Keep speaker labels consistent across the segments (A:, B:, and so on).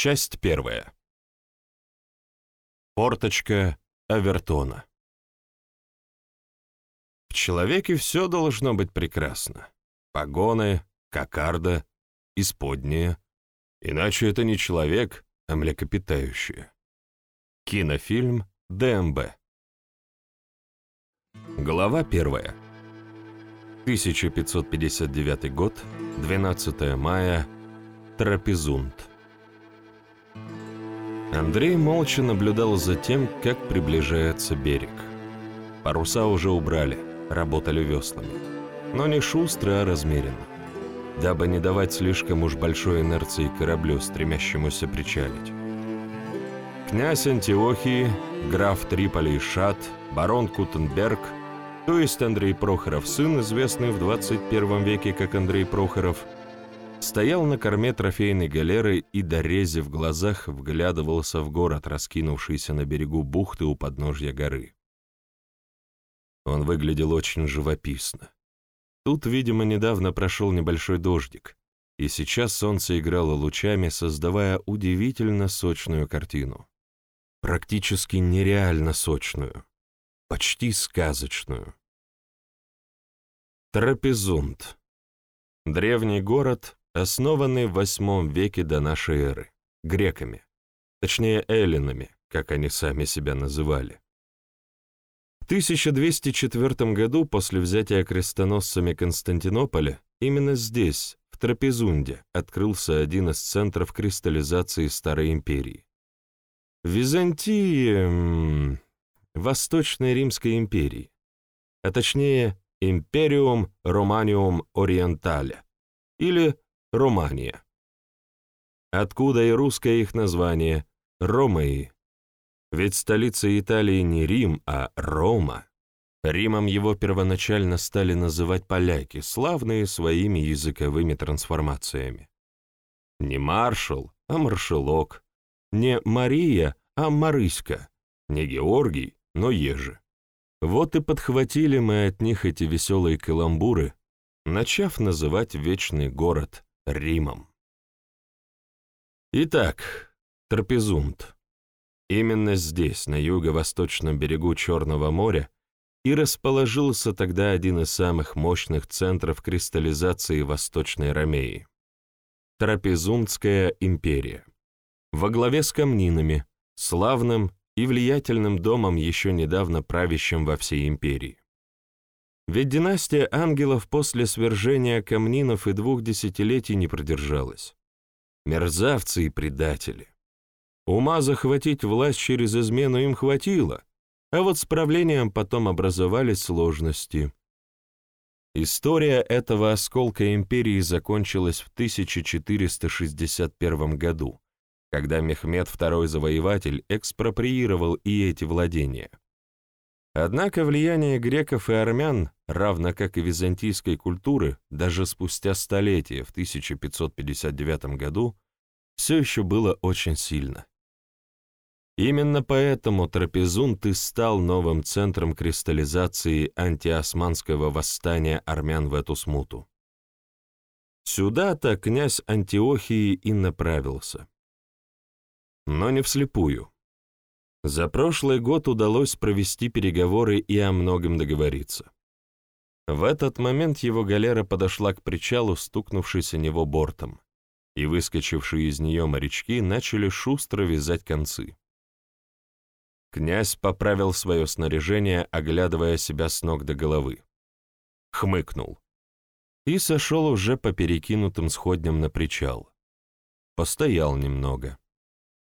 A: Часть первая. Порточка Авертона. В человеке все должно быть прекрасно. Погоны, кокарда, исподние. Иначе это не человек, а млекопитающее. Кинофильм ДМБ. Глава первая. 1559 год, 12 мая, Трапезунд. Андрей молча наблюдал за тем, как приближается берег. Паруса уже убрали, работали веслами. Но не шустро, а размеренно. Дабы не давать слишком уж большой инерции кораблю, стремящемуся причалить. Князь Антиохии, граф Триполи и Шат, барон Кутенберг, то есть Андрей Прохоров, сын, известный в 21 веке как Андрей Прохоров – стоял на корме трофейной галеры и, дорезив в глазах, вглядывался в город, раскинувшийся на берегу бухты у подножья горы. Он выглядел очень живописно. Тут, видимо, недавно прошел небольшой дождик, и сейчас солнце играло лучами, создавая удивительно сочную картину. Практически нереально сочную, почти сказочную. Трапезунд. Древний город, основанный в VIII веке до нашей эры, греками, точнее эллинами, как они сами себя называли. В 1204 году, после взятия крестоносцами Константинополя, именно здесь, в Трапезунде, открылся один из центров кристаллизации Старой Империи. В Византии... Восточной Римской империи, а точнее Империум Романиум Ориентале, или Романия. Откуда и русское их название – Ромеи. Ведь столица Италии не Рим, а Рома. Римом его первоначально стали называть поляки, славные своими языковыми трансформациями. Не маршал, а маршалок. Не Мария, а Марыська. Не Георгий, но Ежи. Вот и подхватили мы от них эти веселые каламбуры, начав называть вечный город Римом. Итак, Трапезунд. Именно здесь, на юго-восточном берегу Черного моря, и расположился тогда один из самых мощных центров кристаллизации Восточной Ромеи – Трапезундская империя. Во главе с камнинами, славным и влиятельным домом, еще недавно правящим во всей империи. Ведь династия ангелов после свержения камнинов и двух десятилетий не продержалась. Мерзавцы и предатели. Ума захватить власть через измену им хватило, а вот с правлением потом образовались сложности. История этого осколка империи закончилась в 1461 году, когда Мехмед II Завоеватель экспроприировал и эти владения. Однако влияние греков и армян, равно как и византийской культуры, даже спустя столетия, в 1559 году, все еще было очень сильно. Именно поэтому Трапезунд и стал новым центром кристаллизации антиосманского восстания армян в эту смуту. Сюда-то князь Антиохии и направился. Но не вслепую. За прошлый год удалось провести переговоры и о многом договориться. В этот момент его галера подошла к причалу, стукнувшись о него бортом, и выскочившие из нее морячки начали шустро вязать концы. Князь поправил свое снаряжение, оглядывая себя с ног до головы. Хмыкнул. И сошел уже по перекинутым сходням на причал. Постоял немного.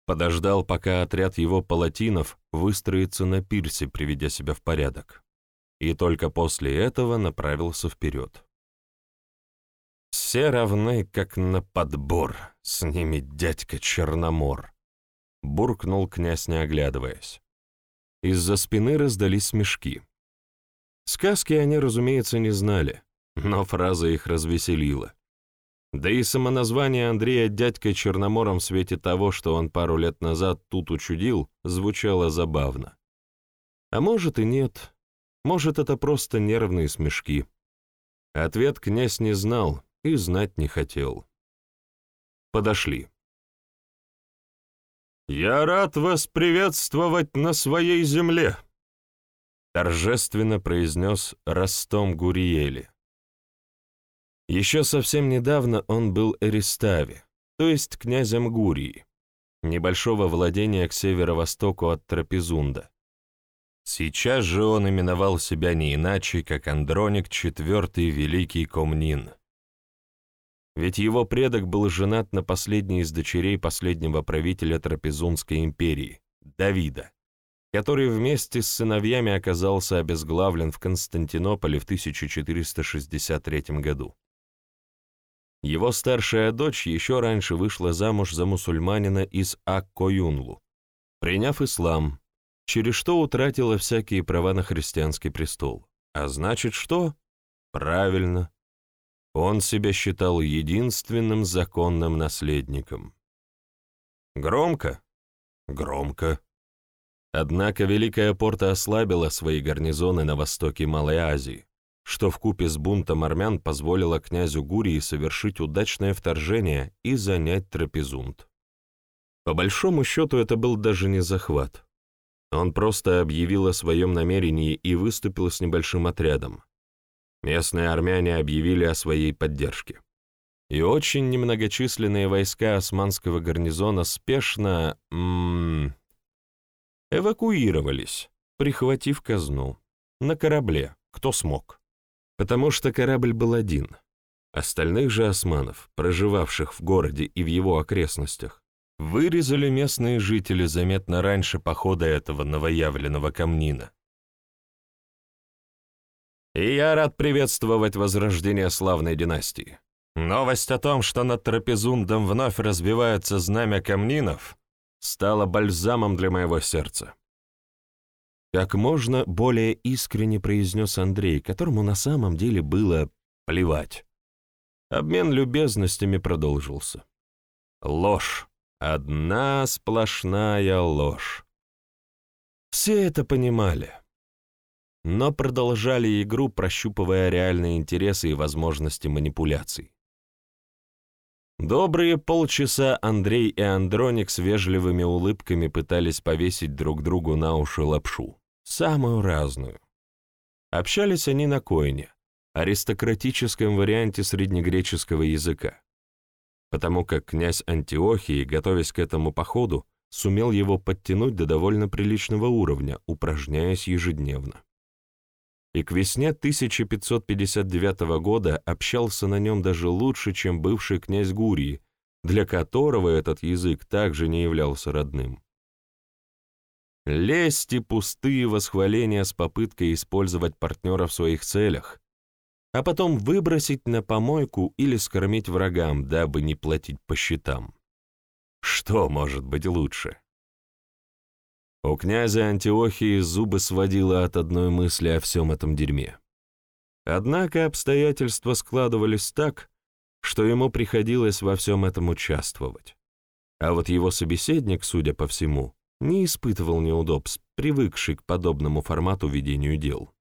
A: Подождал, пока отряд его палатинов выстроится на пирсе, приведя себя в порядок. И только после этого направился вперед. «Все равны, как на подбор, с ними дядька Черномор», — буркнул князь, не оглядываясь. Из-за спины раздались смешки. Сказки они, разумеется, не знали, но фраза их развеселила. Да и самоназвание Андрея дядькой Черномором в свете того, что он пару лет назад тут учудил, звучало забавно. А может и нет. Может, это просто нервные смешки. Ответ князь не знал и знать не хотел. Подошли. «Я рад вас приветствовать на своей земле», — торжественно произнес Ростом Гуриели. Еще совсем недавно он был Эристави, то есть князем Гурии, небольшого владения к северо-востоку от Трапезунда. Сейчас же он именовал себя не иначе, как Андроник IV Великий Комнин. Ведь его предок был женат на последней из дочерей последнего правителя Трапезунской империи, Давида, который вместе с сыновьями оказался обезглавлен в Константинополе в 1463 году. Его старшая дочь еще раньше вышла замуж за мусульманина из Аккоюнлу, приняв ислам, через что утратила всякие права на христианский престол. А значит что? Правильно. Он себя считал единственным законным наследником. Громко? Громко. Однако Великая Порта ослабила свои гарнизоны на востоке Малой Азии, что вкупе с бунтом армян позволило князю Гурии совершить удачное вторжение и занять Трапезунд. По большому счету это был даже не захват. Он просто объявил о своем намерении и выступил с небольшим отрядом. Местные армяне объявили о своей поддержке. И очень немногочисленные войска османского гарнизона спешно м -м, эвакуировались, прихватив казну, на корабле, кто смог потому что корабль был один. Остальных же османов, проживавших в городе и в его окрестностях, вырезали местные жители заметно раньше похода этого новоявленного камнина. И я рад приветствовать возрождение славной династии. Новость о том, что над Трапезундом вновь разбивается знамя камнинов, стала бальзамом для моего сердца. Как можно более искренне произнес Андрей, которому на самом деле было плевать. Обмен любезностями продолжился. Ложь. Одна сплошная ложь. Все это понимали, но продолжали игру, прощупывая реальные интересы и возможности манипуляций. Добрые полчаса Андрей и Андроник с вежливыми улыбками пытались повесить друг другу на уши лапшу самую разную. Общались они на койне, аристократическом варианте среднегреческого языка, потому как князь Антиохии, готовясь к этому походу, сумел его подтянуть до довольно приличного уровня, упражняясь ежедневно. И к весне 1559 года общался на нем даже лучше, чем бывший князь Гурии, для которого этот язык также не являлся родным. Лесть и пустые восхваления с попыткой использовать партнера в своих целях, а потом выбросить на помойку или скормить врагам, дабы не платить по счетам. Что может быть лучше? У князя Антиохии зубы сводило от одной мысли о всем этом дерьме. Однако обстоятельства складывались так, что ему приходилось во всем этом участвовать. А вот его собеседник, судя по всему, не испытывал неудобств, привыкший к подобному формату ведению дел.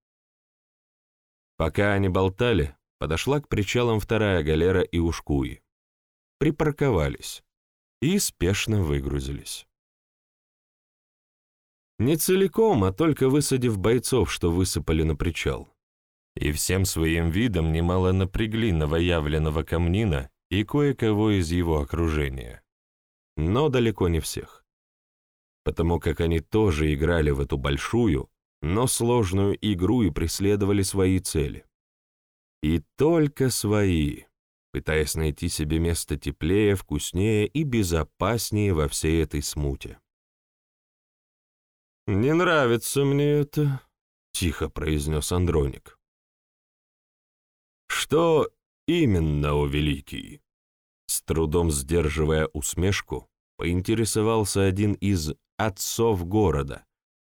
A: Пока они болтали, подошла к причалам вторая галера и ушкуи. Припарковались и спешно выгрузились. Не целиком, а только высадив бойцов, что высыпали на причал. И всем своим видом немало напрягли новоявленного камнина и кое-кого из его окружения. Но далеко не всех потому как они тоже играли в эту большую, но сложную игру и преследовали свои цели. И только свои, пытаясь найти себе место теплее, вкуснее и безопаснее во всей этой смуте. «Не нравится мне это», — тихо произнес Андроник. «Что именно, о великий?» С трудом сдерживая усмешку, поинтересовался один из отцов города,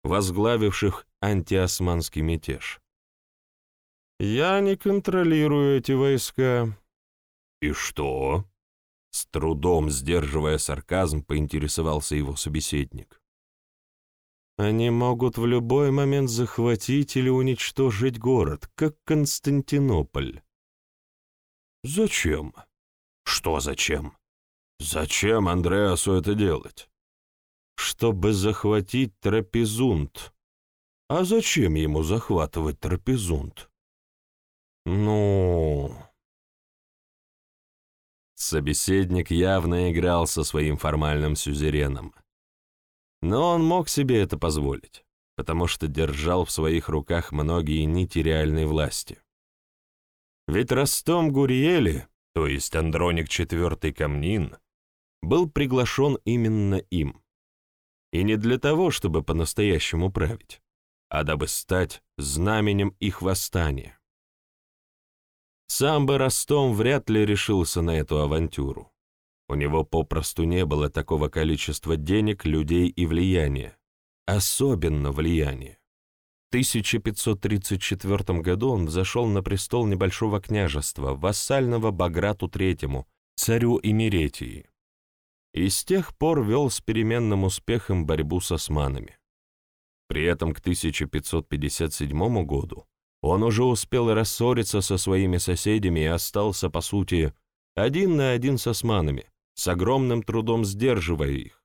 A: возглавивших антиосманский мятеж. «Я не контролирую эти войска». «И что?» С трудом сдерживая сарказм, поинтересовался его собеседник. «Они могут в любой момент захватить или уничтожить город, как Константинополь». «Зачем? Что зачем? Зачем Андреасу это делать?» Чтобы захватить трапезунд. А зачем ему захватывать трапезунд? Ну... Собеседник явно играл со своим формальным сюзереном. Но он мог себе это позволить, потому что держал в своих руках многие нити реальной власти. Ведь Ростом Гуриели, то есть Андроник IV Камнин, был приглашен именно им. И не для того, чтобы по-настоящему править, а дабы стать знаменем их восстания. Сам бы Ростом вряд ли решился на эту авантюру. У него попросту не было такого количества денег, людей и влияния. Особенно влияния. В 1534 году он взошел на престол небольшого княжества, вассального Баграту III, царю Имеретии. И с тех пор вел с переменным успехом борьбу с османами. При этом к 1557 году он уже успел рассориться со своими соседями и остался, по сути, один на один с османами, с огромным трудом сдерживая их.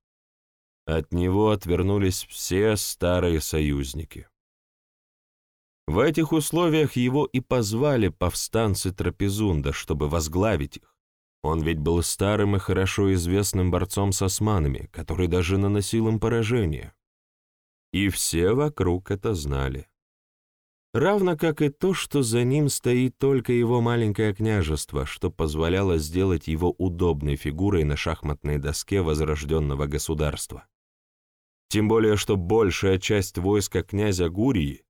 A: От него отвернулись все старые союзники. В этих условиях его и позвали повстанцы Трапезунда, чтобы возглавить их. Он ведь был старым и хорошо известным борцом с османами, который даже наносил им поражение. И все вокруг это знали. Равно как и то, что за ним стоит только его маленькое княжество, что позволяло сделать его удобной фигурой на шахматной доске возрожденного государства. Тем более, что большая часть войска князя Гурии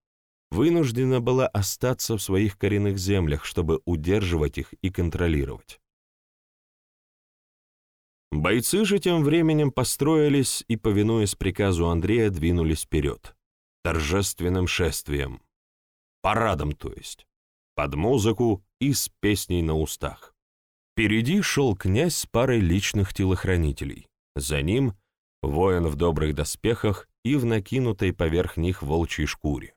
A: вынуждена была остаться в своих коренных землях, чтобы удерживать их и контролировать. Бойцы же тем временем построились и, повинуясь приказу Андрея, двинулись вперед. Торжественным шествием. Парадом, то есть. Под музыку и с песней на устах. Впереди шел князь с парой личных телохранителей. За ним — воин в добрых доспехах и в накинутой поверх них волчьей шкуре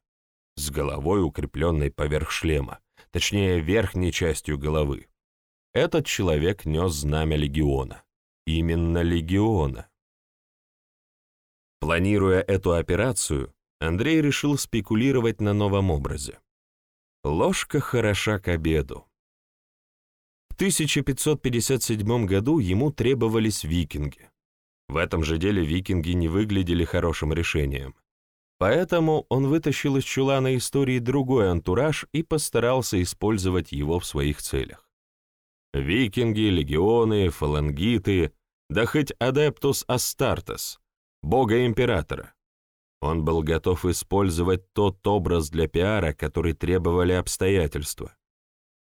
A: с головой, укрепленной поверх шлема, точнее, верхней частью головы. Этот человек нес знамя легиона. Именно легиона. Планируя эту операцию, Андрей решил спекулировать на новом образе. Ложка хороша к обеду. В 1557 году ему требовались викинги. В этом же деле викинги не выглядели хорошим решением. Поэтому он вытащил из чулана истории другой антураж и постарался использовать его в своих целях. Викинги, легионы, фалангиты, да хоть адептус Астартес, бога-императора. Он был готов использовать тот образ для пиара, который требовали обстоятельства,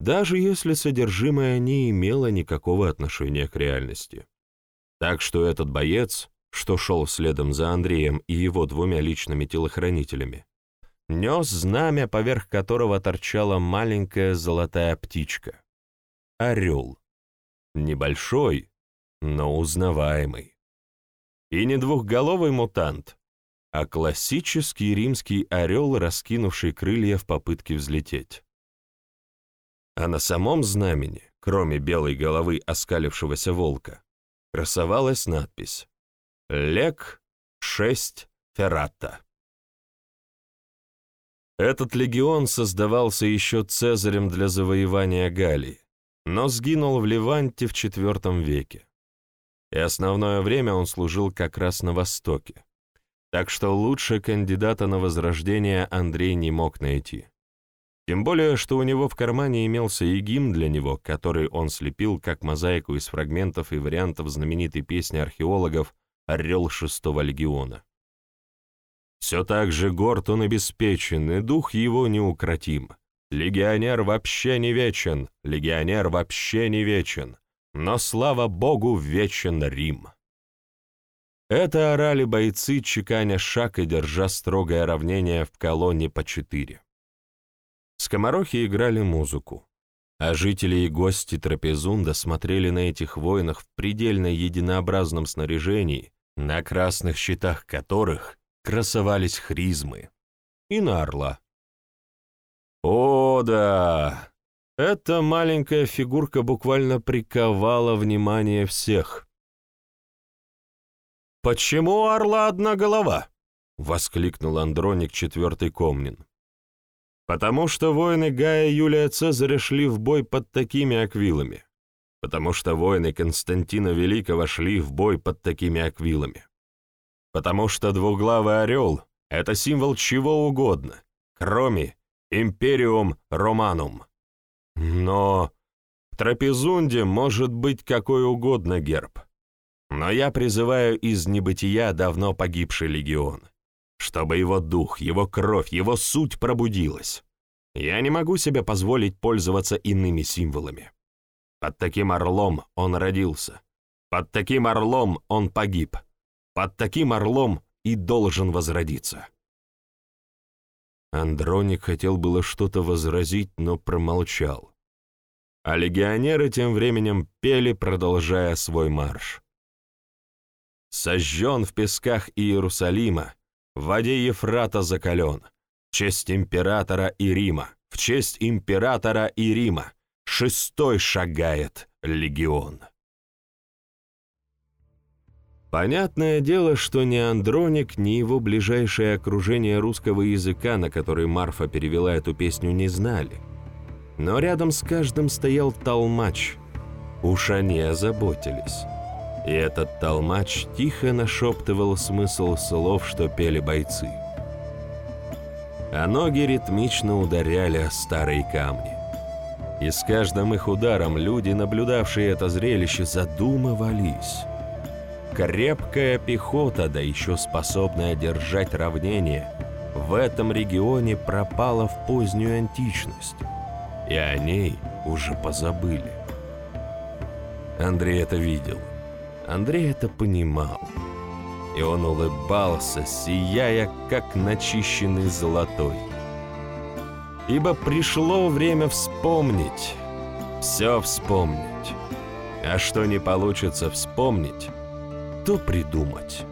A: даже если содержимое не имело никакого отношения к реальности. Так что этот боец что шел следом за Андреем и его двумя личными телохранителями, нес знамя, поверх которого торчала маленькая золотая птичка. Орел. Небольшой, но узнаваемый. И не двухголовый мутант, а классический римский орел, раскинувший крылья в попытке взлететь. А на самом знамени, кроме белой головы оскалившегося волка, красовалась надпись Лек 6 Феррата. Этот легион создавался еще Цезарем для завоевания Галлии, но сгинул в Леванте в IV веке. И основное время он служил как раз на Востоке. Так что лучше кандидата на возрождение Андрей не мог найти. Тем более, что у него в кармане имелся и гимн для него, который он слепил как мозаику из фрагментов и вариантов знаменитой песни археологов орел шестого легиона. Все так же горд он обеспечен, и дух его неукротим. Легионер вообще не вечен, легионер вообще не вечен, но, слава богу, вечен Рим. Это орали бойцы, чеканя шаг и держа строгое равнение в колонне по четыре. Скоморохи играли музыку, а жители и гости Трапезунда смотрели на этих воинах в предельно единообразном снаряжении на красных щитах которых красовались хризмы, и на орла. О, да! Эта маленькая фигурка буквально приковала внимание всех. почему у орла одна голова?» — воскликнул Андроник четвертый Комнин. «Потому что воины Гая Юлия Цезаря шли в бой под такими аквилами. Потому что воины Константина Великого шли в бой под такими аквилами. Потому что двуглавый орел — это символ чего угодно, кроме «Империум Романум». Но в Трапезунде может быть какой угодно герб. Но я призываю из небытия давно погибший легион, чтобы его дух, его кровь, его суть пробудилась. Я не могу себе позволить пользоваться иными символами. Под таким орлом он родился. Под таким орлом он погиб. Под таким орлом и должен возродиться. Андроник хотел было что-то возразить, но промолчал. А легионеры тем временем пели, продолжая свой марш сожжен в песках Иерусалима, в воде Ефрата закален, в честь императора и Рима, в честь императора и Рима, шестой шагает легион. Понятное дело, что ни Андроник, ни его ближайшее окружение русского языка, на который Марфа перевела эту песню, не знали. Но рядом с каждым стоял толмач. Уж они озаботились и этот толмач тихо нашептывал смысл слов, что пели бойцы. А ноги ритмично ударяли о старые камни. И с каждым их ударом люди, наблюдавшие это зрелище, задумывались. Крепкая пехота, да еще способная держать равнение, в этом регионе пропала в позднюю античность, и о ней уже позабыли. Андрей это видел. Андрей это понимал. И он улыбался, сияя, как начищенный золотой. Ибо пришло время вспомнить, все вспомнить. А что не получится вспомнить, то придумать.